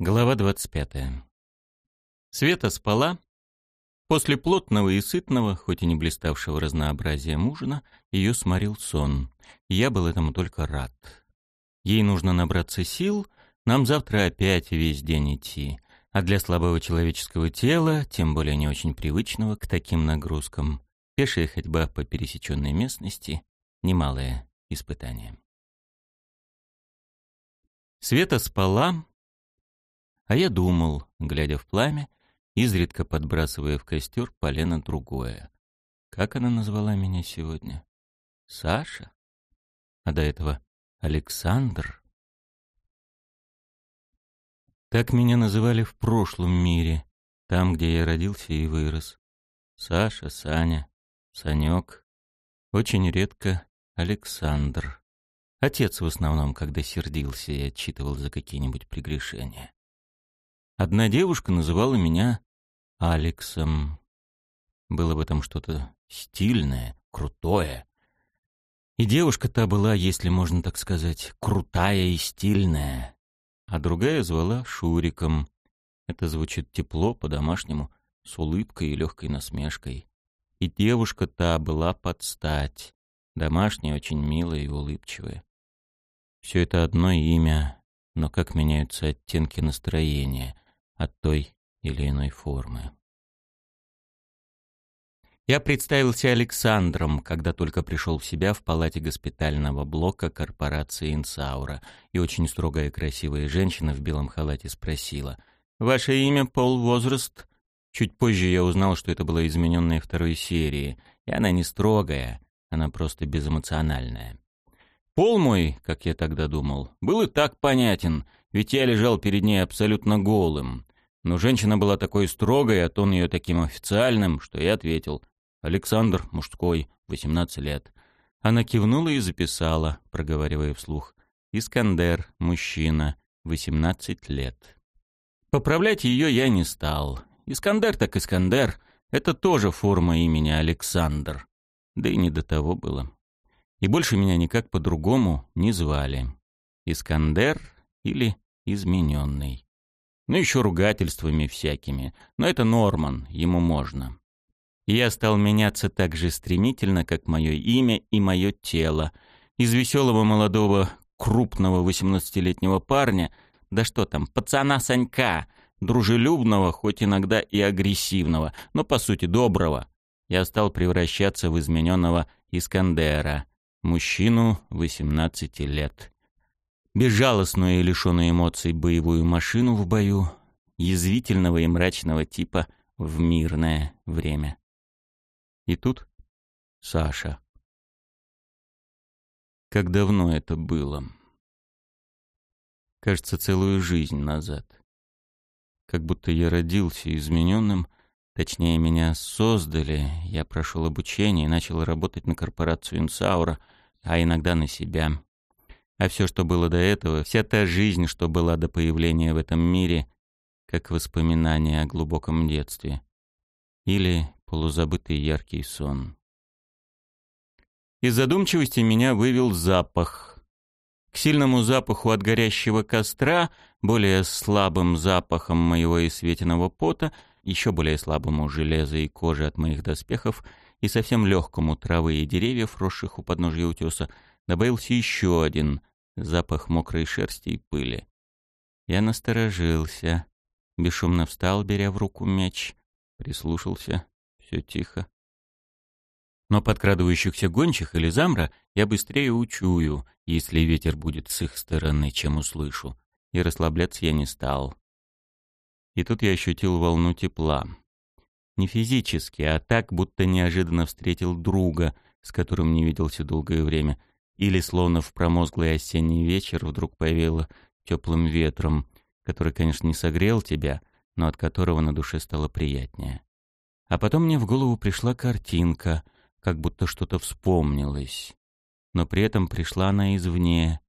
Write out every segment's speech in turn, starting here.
Глава 25. Света спала. После плотного и сытного, хоть и не блиставшего разнообразием ужина, ее сморил сон. Я был этому только рад. Ей нужно набраться сил, нам завтра опять весь день идти. А для слабого человеческого тела, тем более не очень привычного к таким нагрузкам, пешая ходьба по пересеченной местности — немалое испытание. Света спала, а я думал, глядя в пламя, изредка подбрасывая в костер полено другое. Как она назвала меня сегодня? Саша? А до этого Александр? Так меня называли в прошлом мире, там, где я родился и вырос. Саша, Саня, Санек. Очень редко Александр. Отец в основном, когда сердился и отчитывал за какие-нибудь прегрешения. Одна девушка называла меня Алексом. Было в этом что-то стильное, крутое. И девушка та была, если можно так сказать, крутая и стильная. А другая звала Шуриком. Это звучит тепло, по-домашнему, с улыбкой и легкой насмешкой. И девушка та была под стать. Домашняя, очень милая и улыбчивая. Все это одно имя, но как меняются оттенки настроения — от той или иной формы. Я представился Александром, когда только пришел в себя в палате госпитального блока корпорации «Инсаура», и очень строгая красивая женщина в белом халате спросила «Ваше имя, пол, возраст?» Чуть позже я узнал, что это была измененная второй серии, и она не строгая, она просто безэмоциональная. Пол мой, как я тогда думал, был и так понятен, ведь я лежал перед ней абсолютно голым. Но женщина была такой строгой, а тон ее таким официальным, что я ответил «Александр, мужской, 18 лет». Она кивнула и записала, проговаривая вслух «Искандер, мужчина, 18 лет». Поправлять ее я не стал. Искандер так Искандер, это тоже форма имени Александр. Да и не до того было. И больше меня никак по-другому не звали. Искандер или измененный. Ну, еще ругательствами всякими. Но это Норман, ему можно. И я стал меняться так же стремительно, как мое имя и мое тело. Из веселого молодого крупного восемнадцатилетнего парня, да что там, пацана Санька, дружелюбного, хоть иногда и агрессивного, но по сути доброго, я стал превращаться в измененного Искандера, мужчину 18 лет безжалостную и лишенную эмоций боевую машину в бою, язвительного и мрачного типа в мирное время. И тут Саша. Как давно это было? Кажется, целую жизнь назад. Как будто я родился измененным, точнее, меня создали, я прошел обучение и начал работать на корпорацию Инсаура, а иногда на себя. А все, что было до этого, вся та жизнь, что была до появления в этом мире, как воспоминание о глубоком детстве. Или полузабытый яркий сон. Из задумчивости меня вывел запах. К сильному запаху от горящего костра, более слабым запахом моего и светиного пота, еще более слабому железа и кожи от моих доспехов и совсем легкому травы и деревьев, росших у подножья утеса, добавился еще один — запах мокрой шерсти и пыли. Я насторожился, бесшумно встал, беря в руку меч, прислушался, все тихо. Но подкрадывающихся гончих или замра я быстрее учую, если ветер будет с их стороны, чем услышу, и расслабляться я не стал. И тут я ощутил волну тепла. Не физически, а так, будто неожиданно встретил друга, с которым не виделся долгое время — или словно в промозглый осенний вечер вдруг повеяло теплым ветром, который, конечно, не согрел тебя, но от которого на душе стало приятнее. А потом мне в голову пришла картинка, как будто что-то вспомнилось. Но при этом пришла она извне.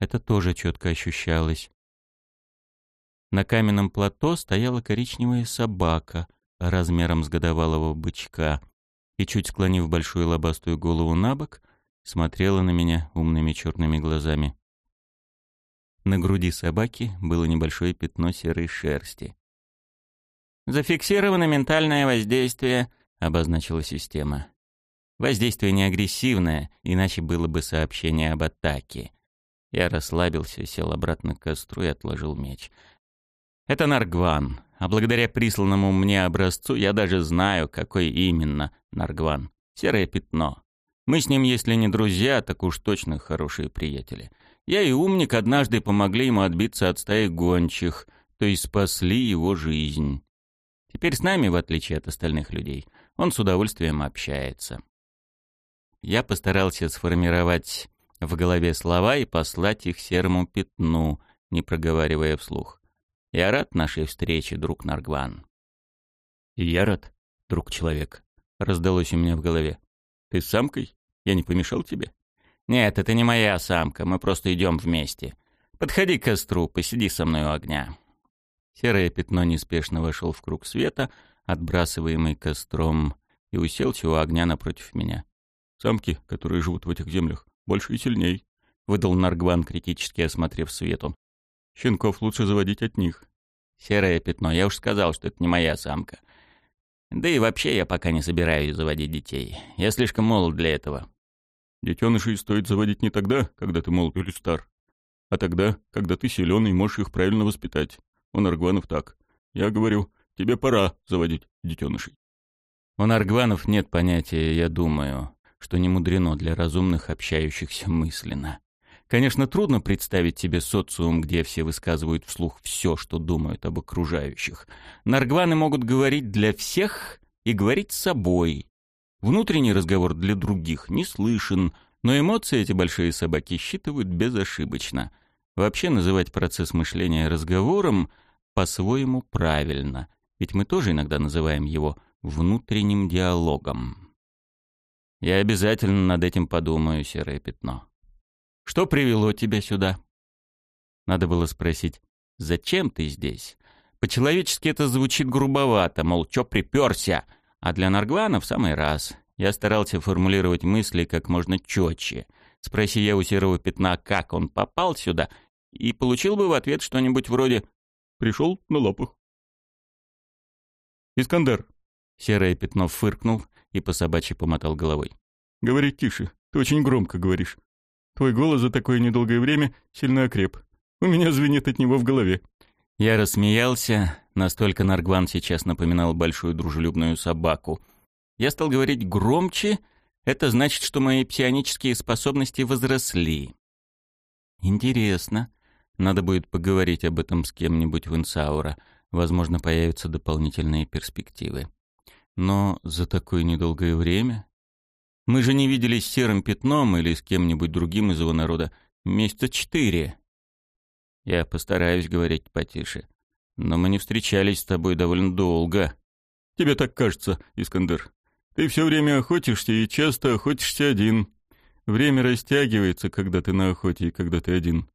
Это тоже четко ощущалось. На каменном плато стояла коричневая собака размером с годовалого бычка, и, чуть склонив большую лобастую голову на бок, смотрела на меня умными черными глазами. На груди собаки было небольшое пятно серой шерсти. «Зафиксировано ментальное воздействие», — обозначила система. Воздействие не агрессивное, иначе было бы сообщение об атаке. Я расслабился, сел обратно к костру и отложил меч. Это Наргван, а благодаря присланному мне образцу я даже знаю, какой именно Наргван. Серое пятно. Мы с ним, если не друзья, так уж точно хорошие приятели. Я и умник однажды помогли ему отбиться от стаи гончих, то есть спасли его жизнь. Теперь с нами, в отличие от остальных людей, он с удовольствием общается. Я постарался сформировать в голове слова и послать их серому пятну, не проговаривая вслух. Я рад нашей встрече, друг Наргван. Я рад, друг человек, раздалось у меня в голове. Ты с самкой? Я не помешал тебе? Нет, это не моя самка, мы просто идем вместе. Подходи к костру, посиди со мной у огня. Серое пятно неспешно вошел в круг света, отбрасываемый костром, и уселся у огня напротив меня. Самки, которые живут в этих землях, больше и сильней, выдал Наргван, критически осмотрев свету. Щенков лучше заводить от них. Серое пятно, я уж сказал, что это не моя самка. Да и вообще я пока не собираюсь заводить детей. Я слишком молод для этого. Детенышей стоит заводить не тогда, когда ты молод или стар, а тогда, когда ты силен и можешь их правильно воспитать. У Наргванов так. Я говорю, тебе пора заводить детенышей. У Наргванов нет понятия «я думаю» что не мудрено для разумных, общающихся мысленно. Конечно, трудно представить себе социум, где все высказывают вслух все, что думают об окружающих. Наргваны могут говорить для всех и говорить с собой. Внутренний разговор для других не слышен, но эмоции эти большие собаки считывают безошибочно. Вообще называть процесс мышления разговором по-своему правильно, ведь мы тоже иногда называем его внутренним диалогом. Я обязательно над этим подумаю, серое пятно. Что привело тебя сюда? Надо было спросить, зачем ты здесь? По-человечески это звучит грубовато, мол, чё припёрся? А для Наргвана в самый раз. Я старался формулировать мысли как можно четче. Спроси я у серого пятна, как он попал сюда, и получил бы в ответ что-нибудь вроде «пришел на лапах». «Искандер». Серое пятно фыркнул и по собачьи помотал головой. «Говори тише, ты очень громко говоришь. Твой голос за такое недолгое время сильно окреп. У меня звенит от него в голове». Я рассмеялся, настолько Наргван сейчас напоминал большую дружелюбную собаку. Я стал говорить громче, это значит, что мои псионические способности возросли. Интересно. Надо будет поговорить об этом с кем-нибудь в Инсаура. Возможно, появятся дополнительные перспективы. Но за такое недолгое время... Мы же не виделись с серым пятном или с кем-нибудь другим из его народа месяца четыре. Я постараюсь говорить потише. Но мы не встречались с тобой довольно долго. Тебе так кажется, Искандер. Ты все время охотишься и часто охотишься один. Время растягивается, когда ты на охоте и когда ты один.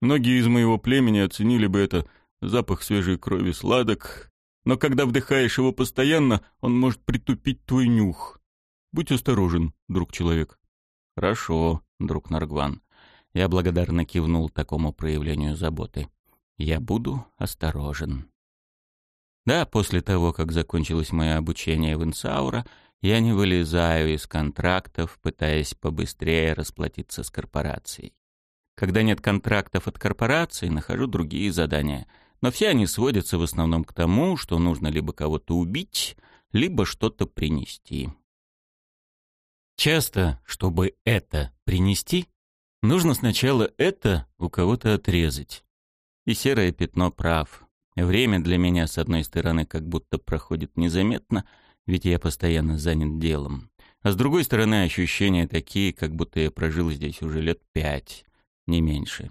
Многие из моего племени оценили бы это. Запах свежей крови сладок, но когда вдыхаешь его постоянно, он может притупить твой нюх. Будь осторожен, друг человек. Хорошо, друг Наргван. Я благодарно кивнул такому проявлению заботы. Я буду осторожен. Да, после того, как закончилось мое обучение в Инсаура, я не вылезаю из контрактов, пытаясь побыстрее расплатиться с корпорацией. Когда нет контрактов от корпорации, нахожу другие задания — но все они сводятся в основном к тому, что нужно либо кого-то убить, либо что-то принести. Часто, чтобы это принести, нужно сначала это у кого-то отрезать. И серое пятно прав. Время для меня, с одной стороны, как будто проходит незаметно, ведь я постоянно занят делом. А с другой стороны, ощущения такие, как будто я прожил здесь уже лет пять, не меньше.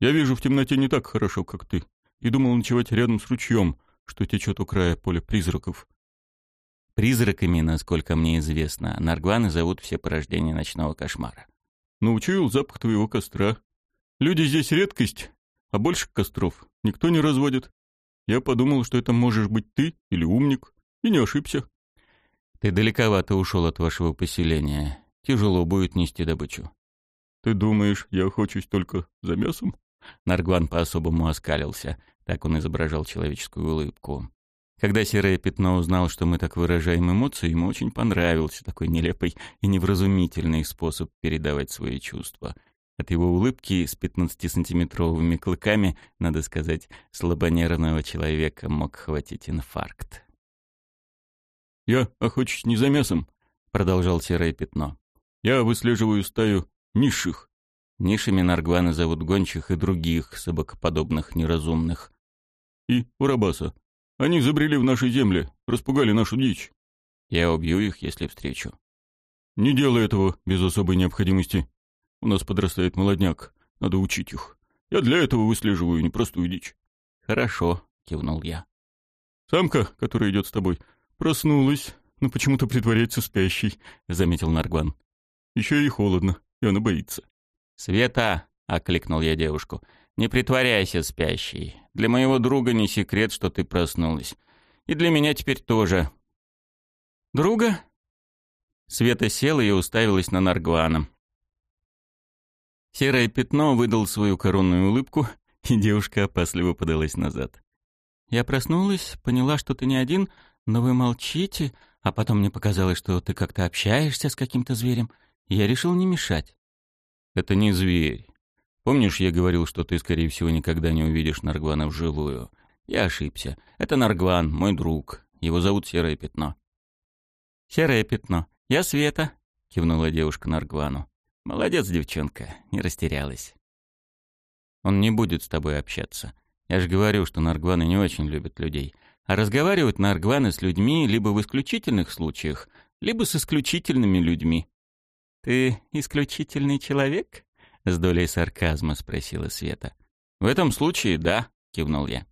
Я вижу в темноте не так хорошо, как ты, и думал ночевать рядом с ручьем, что течет у края поля призраков. Призраками, насколько мне известно, наргваны зовут все порождения ночного кошмара. Но учуял запах твоего костра. Люди здесь редкость, а больше костров никто не разводит. Я подумал, что это можешь быть ты или умник, и не ошибся. Ты далековато ушел от вашего поселения. Тяжело будет нести добычу. Ты думаешь, я охочусь только за мясом? Наргван по-особому оскалился. Так он изображал человеческую улыбку. Когда серое пятно узнал, что мы так выражаем эмоции, ему очень понравился такой нелепый и невразумительный способ передавать свои чувства. От его улыбки с 15-сантиметровыми клыками, надо сказать, слабонервного человека мог хватить инфаркт. «Я охочусь не за мясом», — продолжал серое пятно. «Я выслеживаю стаю низших». Нишами Наргвана зовут гончих и других собакоподобных неразумных. «И Урабаса. Они забрели в наши земли, распугали нашу дичь». «Я убью их, если встречу». «Не делай этого без особой необходимости. У нас подрастает молодняк, надо учить их. Я для этого выслеживаю непростую дичь». «Хорошо», — кивнул я. «Самка, которая идет с тобой, проснулась, но почему-то притворяется спящей», — заметил Наргван. «Еще и холодно, и она боится». «Света!» — окликнул я девушку. «Не притворяйся спящей. Для моего друга не секрет, что ты проснулась. И для меня теперь тоже». «Друга?» Света села и уставилась на Наргвана. Серое пятно выдал свою коронную улыбку, и девушка опасливо подалась назад. «Я проснулась, поняла, что ты не один, но вы молчите, а потом мне показалось, что ты как-то общаешься с каким-то зверем. Я решил не мешать». «Это не зверь. Помнишь, я говорил, что ты, скорее всего, никогда не увидишь Наргвана вживую? Я ошибся. Это Наргван, мой друг. Его зовут Серое Пятно». «Серое Пятно. Я Света», — кивнула девушка Наргвану. Молодец, девчонка, не растерялась. Он не будет с тобой общаться. Я же говорю, что наргваны не очень любят людей. А разговаривают наргваны с людьми либо в исключительных случаях, либо с исключительными людьми. «Ты исключительный человек?» — с долей сарказма спросила Света. «В этом случае, да», — кивнул я.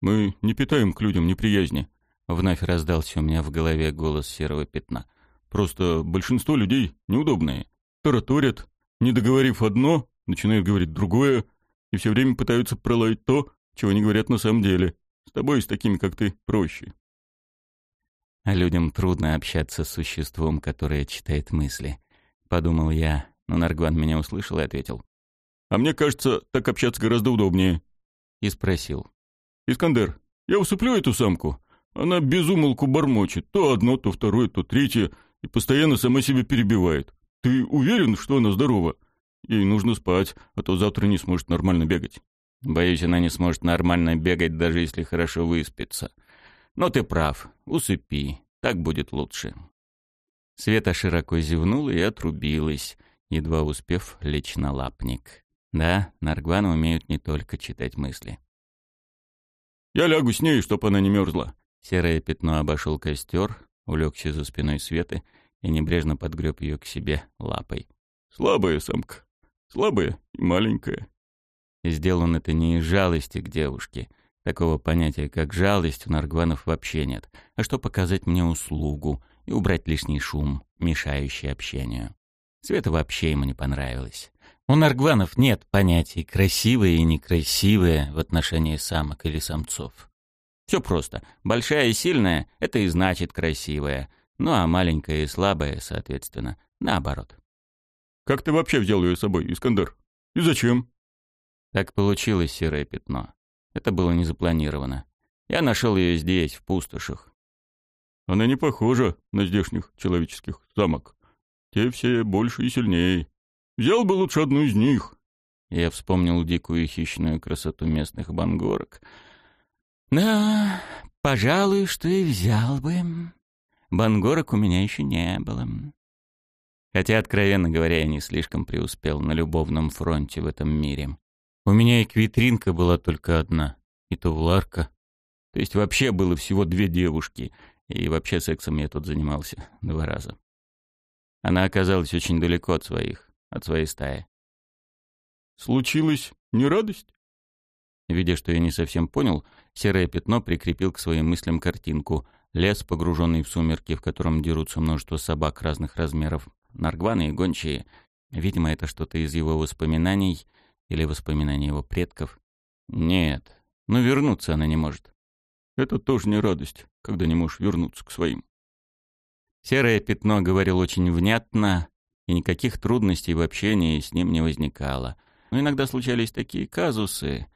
«Мы не питаем к людям неприязни», — вновь раздался у меня в голове голос серого пятна. «Просто большинство людей неудобные тараторят, не договорив одно, начинают говорить другое, и все время пытаются пролаять то, чего не говорят на самом деле. С тобой, с такими, как ты, проще. А людям трудно общаться с существом, которое читает мысли. Подумал я, но Наргван меня услышал и ответил. А мне кажется, так общаться гораздо удобнее. И спросил. Искандер, я усыплю эту самку? Она безумолку бормочет. То одно, то второе, то третье. И постоянно сама себя перебивает. Ты уверен, что она здорова? Ей нужно спать, а то завтра не сможет нормально бегать. Боюсь, она не сможет нормально бегать, даже если хорошо выспится. Но ты прав, усыпи, так будет лучше. Света широко зевнула и отрубилась, едва успев лечь на лапник. Да, наргваны умеют не только читать мысли. «Я лягу с ней, чтоб она не мерзла». Серое пятно обошел костер, улегся за спиной Светы и небрежно подгреб ее к себе лапой. «Слабая самка, слабая и маленькая». И сделал он это не из жалости к девушке. Такого понятия, как жалость, у наргванов вообще нет. А что показать мне услугу и убрать лишний шум, мешающий общению. Света вообще ему не понравилось. У наргванов нет понятий «красивые» и «некрасивые» в отношении самок или самцов. Все просто. Большая и сильная — это и значит красивая. Ну а маленькая и слабая, соответственно, наоборот. «Как ты вообще взял ее с собой, Искандер? И зачем?» Так получилось серое пятно. Это было не запланировано. Я нашел ее здесь, в пустошах. Она не похожа на здешних человеческих самок. Те все больше и сильнее. Взял бы лучше одну из них. Я вспомнил дикую хищную красоту местных бангорок. Да, пожалуй, что и взял бы. Бангорок у меня еще не было. Хотя, откровенно говоря, я не слишком преуспел на любовном фронте в этом мире. У меня и квитринка была только одна, и то Вларка. То есть вообще было всего две девушки, и вообще сексом я тут занимался два раза. Она оказалась очень далеко от своих, от своей стаи. Случилась не радость? Видя, что я не совсем понял, серое пятно прикрепил к своим мыслям картинку — Лес, погруженный в сумерки, в котором дерутся множество собак разных размеров, наргваны и гончие. Видимо, это что-то из его воспоминаний или воспоминаний его предков. Нет, но вернуться она не может. Это тоже не радость, когда не можешь вернуться к своим. Серое пятно говорил очень внятно, и никаких трудностей в общении с ним не возникало. Но иногда случались такие казусы.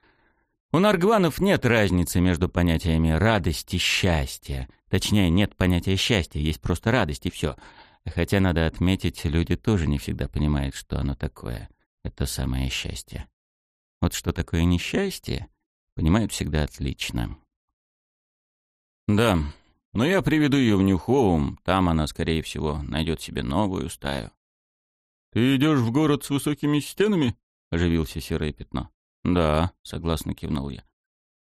У наргванов нет разницы между понятиями радости и счастья. Точнее, нет понятия счастья, есть просто радость и все. Хотя, надо отметить, люди тоже не всегда понимают, что оно такое. Это самое счастье. Вот что такое несчастье, понимают всегда отлично. Да, но я приведу ее в Нью-Хоум, там она, скорее всего, найдет себе новую стаю. «Ты идешь в город с высокими стенами?» — оживился серое пятно. «Да», — согласно кивнул я.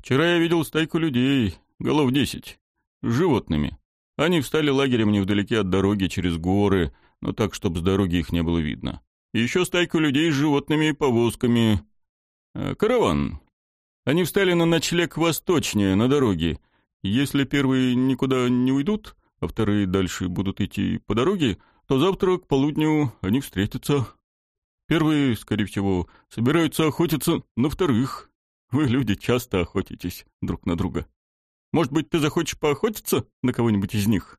«Вчера я видел стайку людей, голов десять, с животными. Они встали лагерем невдалеке от дороги через горы, но так, чтобы с дороги их не было видно. И еще стайку людей с животными и повозками. Э, караван. Они встали на ночлег восточнее, на дороге, если первые никуда не уйдут, а вторые дальше будут идти по дороге, то завтра к полудню они встретятся. Первые, скорее всего, собираются охотиться на вторых. Вы, люди, часто охотитесь друг на друга. Может быть, ты захочешь поохотиться на кого-нибудь из них?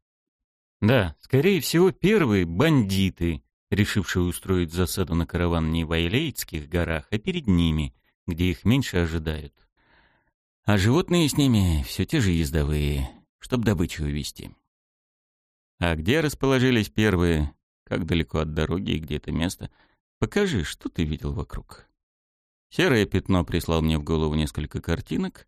Да, скорее всего, первые — бандиты, решившие устроить засаду на караван не в Айлейтских горах, а перед ними, где их меньше ожидают. А животные с ними все те же ездовые, чтоб добычу увезти. А где расположились первые? Как далеко от дороги и где это место? Покажи, что ты видел вокруг. Серое пятно прислал мне в голову несколько картинок.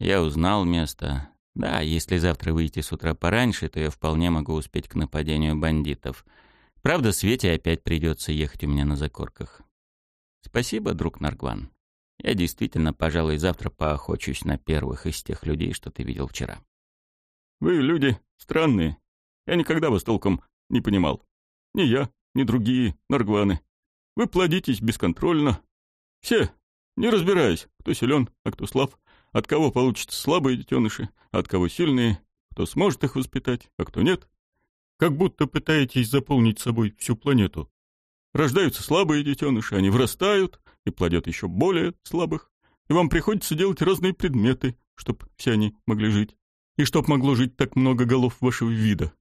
Я узнал место. Да, если завтра выйти с утра пораньше, то я вполне могу успеть к нападению бандитов. Правда, Свете опять придется ехать у меня на закорках. Спасибо, друг Наргван. Я действительно, пожалуй, завтра поохочусь на первых из тех людей, что ты видел вчера. Вы люди странные. Я никогда вас толком не понимал. Ни я, ни другие наргваны. Вы плодитесь бесконтрольно. Все, не разбираясь, кто силен, а кто слаб, от кого получатся слабые детеныши, от кого сильные, кто сможет их воспитать, а кто нет. Как будто пытаетесь заполнить собой всю планету. Рождаются слабые детеныши, они вырастают, и плодят еще более слабых. И вам приходится делать разные предметы, чтобы все они могли жить. И чтоб могло жить так много голов вашего вида.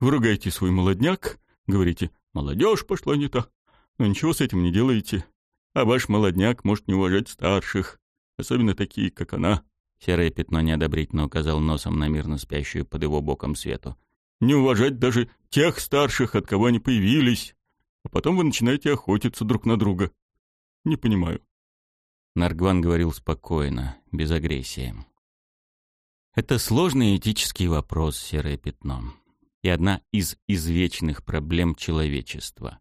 Вы ругаете свой молодняк, говорите «молодежь пошла не та», но ничего с этим не делаете. А ваш молодняк может не уважать старших, особенно такие, как она. Серое пятно неодобрительно указал носом на мирно спящую под его боком свету. Не уважать даже тех старших, от кого они появились. А потом вы начинаете охотиться друг на друга. Не понимаю. Наргван говорил спокойно, без агрессии. Это сложный этический вопрос, серое пятно. И одна из извечных проблем человечества.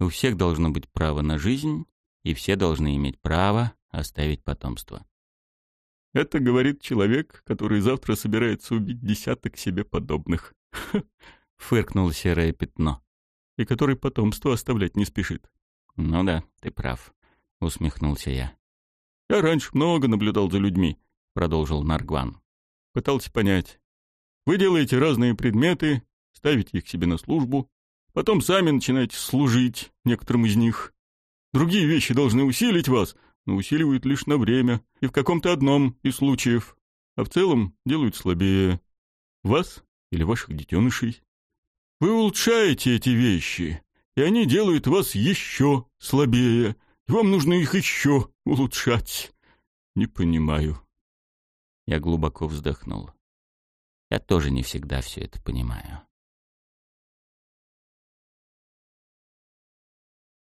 У всех должно быть право на жизнь, и все должны иметь право оставить потомство. Это говорит человек, который завтра собирается убить десяток себе подобных. Фыркнул серое пятно. И который потомство оставлять не спешит. Ну да, ты прав. — усмехнулся я. «Я раньше много наблюдал за людьми», — продолжил Наргван. «Пытался понять. Вы делаете разные предметы, ставите их себе на службу, потом сами начинаете служить некоторым из них. Другие вещи должны усилить вас, но усиливают лишь на время и в каком-то одном из случаев, а в целом делают слабее. Вас или ваших детенышей. Вы улучшаете эти вещи, и они делают вас еще слабее, вам нужно их еще улучшать. Не понимаю. Я глубоко вздохнул. Я тоже не всегда все это понимаю.